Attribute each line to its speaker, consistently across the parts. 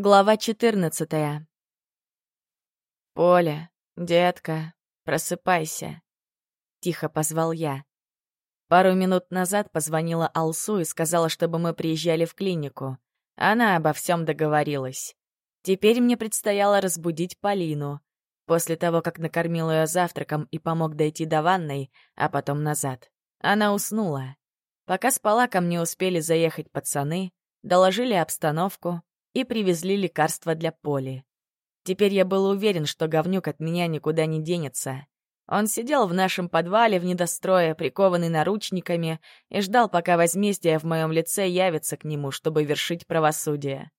Speaker 1: Глава 14 «Поля, детка, просыпайся», — тихо позвал я. Пару минут назад позвонила Алсу и сказала, чтобы мы приезжали в клинику. Она обо всем договорилась. Теперь мне предстояло разбудить Полину. После того, как накормил ее завтраком и помог дойти до ванной, а потом назад. Она уснула. Пока спала, ко мне успели заехать пацаны, доложили обстановку, и привезли лекарства для Поли. Теперь я был уверен, что говнюк от меня никуда не денется. Он сидел в нашем подвале в недострое, прикованный наручниками, и ждал, пока возмездие в моем лице явится к нему, чтобы вершить правосудие.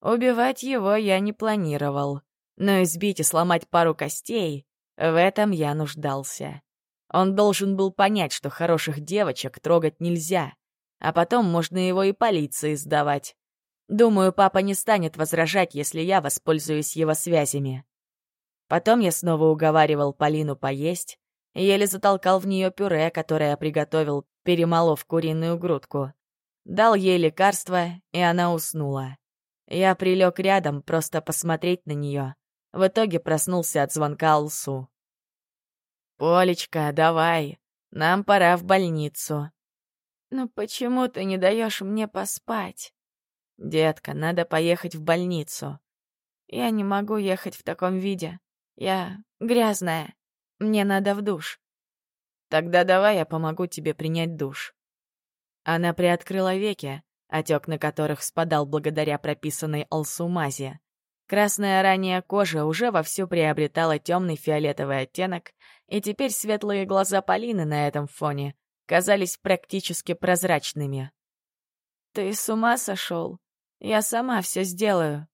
Speaker 1: Убивать его я не планировал, но избить и сломать пару костей — в этом я нуждался. Он должен был понять, что хороших девочек трогать нельзя, а потом можно его и полиции сдавать. Думаю, папа не станет возражать, если я воспользуюсь его связями. Потом я снова уговаривал Полину поесть, еле затолкал в нее пюре, которое я приготовил, перемолов куриную грудку. Дал ей лекарство, и она уснула. Я прилег рядом, просто посмотреть на нее. В итоге проснулся от звонка Алсу. «Полечка, давай, нам пора в больницу».
Speaker 2: «Ну почему ты не даешь мне поспать?»
Speaker 1: «Детка, надо поехать в больницу».
Speaker 2: «Я не могу ехать в таком виде. Я грязная. Мне надо в душ».
Speaker 1: «Тогда давай я помогу тебе принять душ». Она приоткрыла веки, отек на которых спадал благодаря прописанной алсумазе. Красная ранняя кожа уже вовсю приобретала темный фиолетовый оттенок, и теперь светлые глаза Полины на этом фоне казались практически прозрачными.
Speaker 2: «Ты с ума сошел? Я сама все сделаю».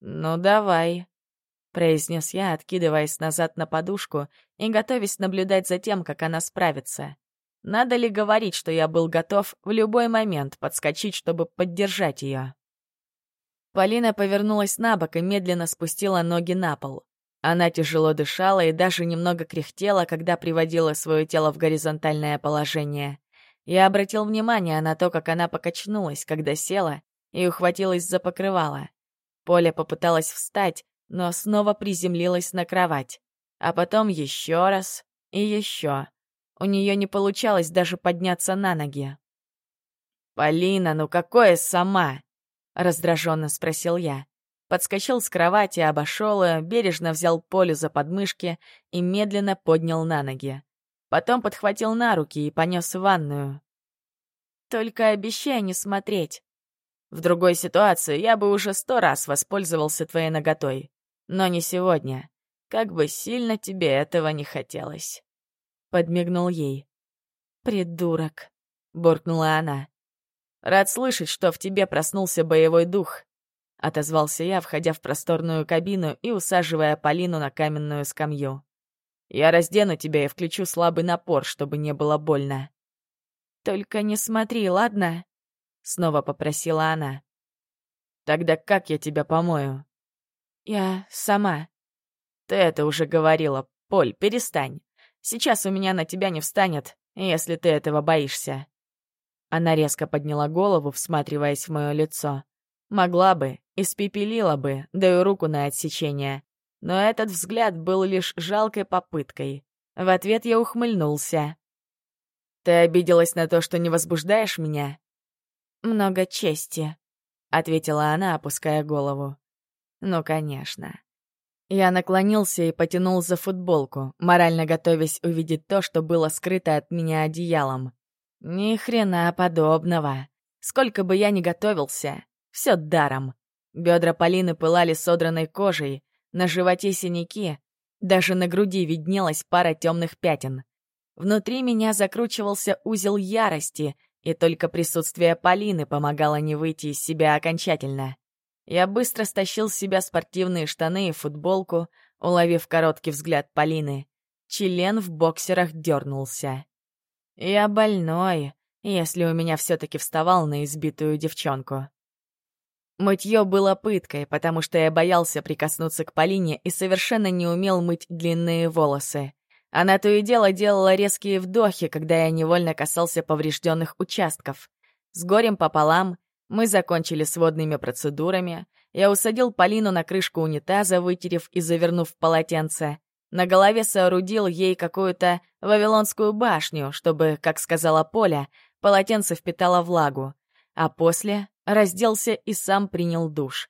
Speaker 1: «Ну, давай», — произнес я, откидываясь назад на подушку и готовясь наблюдать за тем, как она справится. Надо ли говорить, что я был готов в любой момент подскочить, чтобы поддержать ее? Полина повернулась на бок и медленно спустила ноги на пол. Она тяжело дышала и даже немного кряхтела, когда приводила свое тело в горизонтальное положение. Я обратил внимание на то, как она покачнулась, когда села и ухватилась за покрывало. Поля попыталась встать, но снова приземлилась на кровать. А потом еще раз и еще. У нее не получалось даже подняться на ноги. «Полина, ну какое сама?» — раздраженно спросил я. Подскочил с кровати, обошел ее, бережно взял Полю за подмышки и медленно поднял на ноги. Потом подхватил на руки и понес в ванную.
Speaker 2: «Только обещай не смотреть»,
Speaker 1: в другой ситуации я бы уже сто раз воспользовался твоей наготой. Но не сегодня. Как бы сильно тебе этого не хотелось. Подмигнул ей.
Speaker 2: «Придурок», —
Speaker 1: буркнула она. «Рад слышать, что в тебе проснулся боевой дух», — отозвался я, входя в просторную кабину и усаживая Полину на каменную скамью. «Я раздену тебя и включу слабый напор, чтобы не было больно».
Speaker 2: «Только не смотри, ладно?»
Speaker 1: Снова попросила она. Тогда как я тебя помою?
Speaker 2: Я сама.
Speaker 1: Ты это уже говорила. Поль, перестань. Сейчас у меня на тебя не встанет, если ты этого боишься. Она резко подняла голову, всматриваясь в мое лицо. Могла бы, испепелила бы, даю руку на отсечение. Но этот взгляд был лишь жалкой попыткой. В ответ я ухмыльнулся. «Ты обиделась на то, что не возбуждаешь меня?»
Speaker 2: Много чести», — ответила она, опуская голову.
Speaker 1: «Ну, конечно». Я наклонился и потянул за футболку, морально готовясь увидеть то, что было скрыто от меня одеялом. Ни хрена подобного. Сколько бы я ни готовился, все даром. Бедра Полины пылали содранной кожей, на животе синяки, даже на груди виднелась пара темных пятен. Внутри меня закручивался узел ярости, и только присутствие Полины помогало не выйти из себя окончательно. Я быстро стащил с себя спортивные штаны и футболку, уловив короткий взгляд Полины. Член в боксерах дернулся. Я больной, если у меня все-таки вставал на избитую девчонку. Мытье было пыткой, потому что я боялся прикоснуться к Полине и совершенно не умел мыть длинные волосы. Она то и дело делала резкие вдохи, когда я невольно касался поврежденных участков. С горем пополам мы закончили с водными процедурами. Я усадил Полину на крышку унитаза, вытерев и завернув в полотенце. На голове соорудил ей какую-то вавилонскую башню, чтобы, как сказала Поля, полотенце впитало влагу. А после разделся и сам принял душ.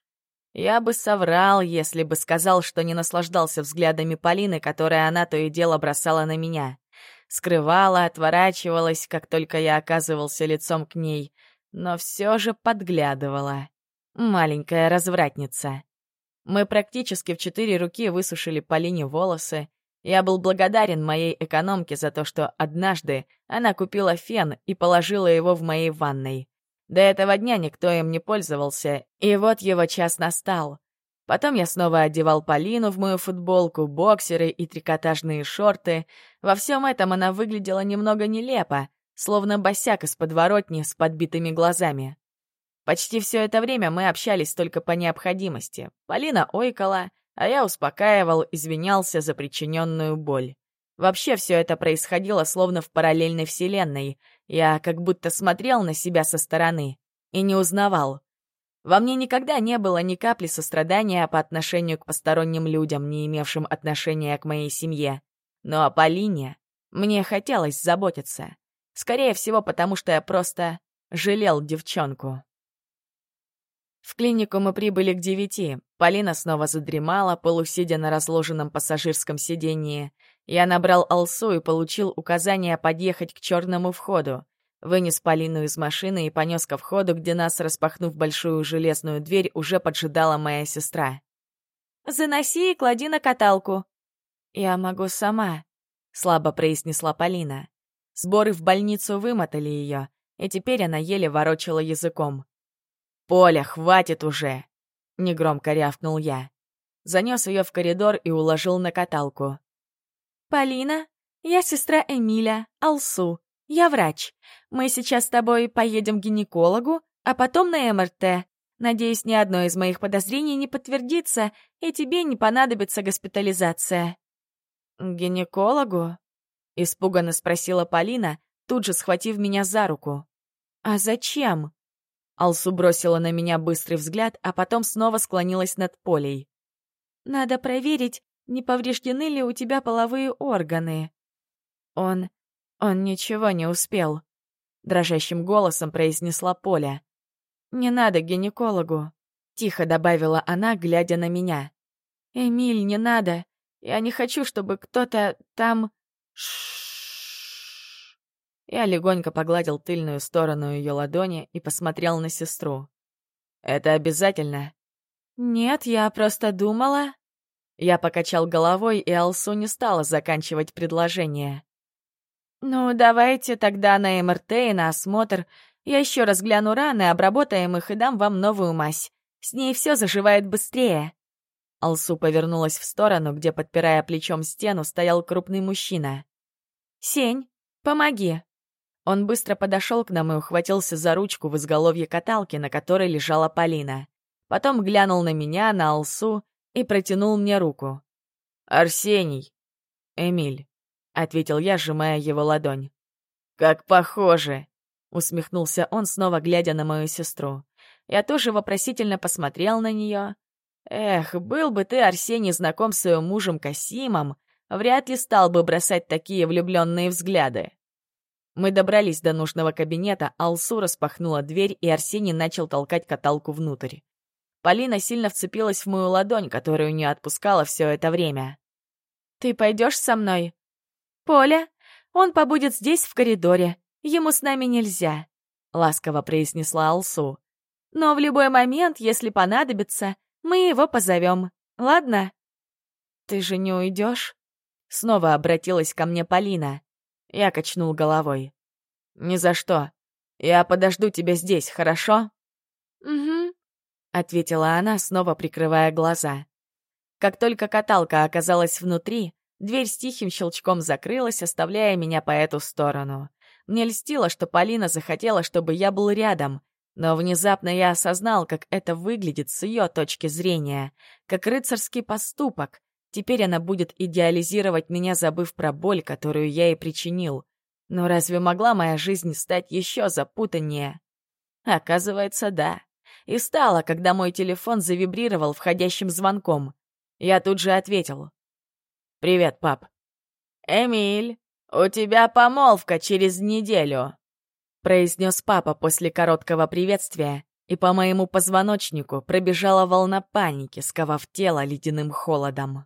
Speaker 1: Я бы соврал, если бы сказал, что не наслаждался взглядами Полины, которые она то и дело бросала на меня. Скрывала, отворачивалась, как только я оказывался лицом к ней, но все же подглядывала. Маленькая развратница. Мы практически в четыре руки высушили Полине волосы. Я был благодарен моей экономке за то, что однажды она купила фен и положила его в моей ванной. До этого дня никто им не пользовался, и вот его час настал. Потом я снова одевал Полину в мою футболку, боксеры и трикотажные шорты. Во всем этом она выглядела немного нелепо, словно босяк из подворотни с подбитыми глазами. Почти все это время мы общались только по необходимости. Полина ойкала, а я успокаивал, извинялся за причиненную боль. Вообще все это происходило словно в параллельной вселенной. Я как будто смотрел на себя со стороны и не узнавал. Во мне никогда не было ни капли сострадания по отношению к посторонним людям, не имевшим отношения к моей семье. Но о Полине мне хотелось заботиться. Скорее всего, потому что я просто жалел девчонку. В клинику мы прибыли к девяти. Полина снова задремала, полусидя на разложенном пассажирском сиденье. Я набрал Алсу и получил указание подъехать к черному входу. Вынес Полину из машины и понес ко входу, где нас, распахнув большую железную дверь, уже поджидала моя сестра. «Заноси и клади на каталку». «Я могу сама», — слабо произнесла Полина. Сборы в больницу вымотали ее, и теперь она еле ворочала языком. «Поля, хватит уже!» — негромко рявкнул я. Занес ее в коридор и уложил на каталку. «Полина, я сестра Эмиля, Алсу. Я врач. Мы сейчас с тобой поедем к гинекологу, а потом на МРТ. Надеюсь, ни одно из моих подозрений не подтвердится, и тебе не понадобится госпитализация». «Гинекологу?» — испуганно спросила Полина, тут же схватив меня за руку. «А зачем?» Алсу бросила на меня быстрый взгляд, а потом снова склонилась над Полей. «Надо проверить, не повреждены ли у тебя половые органы». «Он... он ничего не успел», — дрожащим голосом произнесла Поля. «Не надо гинекологу», — тихо добавила она, глядя на меня. «Эмиль, не надо. Я не хочу, чтобы кто-то там...» Ш я легонько погладил тыльную сторону ее ладони и посмотрел на сестру. «Это обязательно?» «Нет, я просто думала...» Я покачал головой, и Алсу не стала заканчивать предложение. «Ну, давайте тогда на МРТ и на осмотр. Я еще раз гляну раны, обработаем их и дам вам новую мазь. С ней все заживает быстрее». Алсу повернулась в сторону, где, подпирая плечом стену, стоял крупный мужчина. «Сень, помоги!» Он быстро подошел к нам и ухватился за ручку в изголовье каталки, на которой лежала Полина. Потом глянул на меня, на Алсу и протянул мне руку. «Арсений!» «Эмиль», — ответил я, сжимая его ладонь. «Как похоже!» — усмехнулся он, снова глядя на мою сестру. Я тоже вопросительно посмотрел на нее. «Эх, был бы ты, Арсений, знаком с своим мужем Касимом, вряд ли стал бы бросать такие влюбленные взгляды». Мы добрались до нужного кабинета, Алсу распахнула дверь, и Арсений начал толкать каталку внутрь. Полина сильно вцепилась в мою ладонь, которую не отпускала все это время. «Ты пойдешь со мной?» «Поля, он побудет здесь, в коридоре. Ему с нами нельзя», — ласково произнесла Алсу. «Но в любой момент, если понадобится, мы его позовем. Ладно?» «Ты же не уйдешь?» Снова обратилась ко мне Полина. Я качнул головой. «Ни за что. Я подожду тебя здесь, хорошо?» «Угу», — ответила она, снова прикрывая глаза. Как только каталка оказалась внутри, дверь с тихим щелчком закрылась, оставляя меня по эту сторону. Мне льстило, что Полина захотела, чтобы я был рядом, но внезапно я осознал, как это выглядит с ее точки зрения, как рыцарский поступок, Теперь она будет идеализировать меня, забыв про боль, которую я ей причинил. Но разве могла моя жизнь стать еще запутаннее? Оказывается, да. И стало, когда мой телефон завибрировал входящим звонком. Я тут же ответил. «Привет, пап». «Эмиль, у тебя помолвка через неделю», — произнес папа после короткого приветствия, и по моему позвоночнику пробежала волна паники, сковав тело ледяным холодом.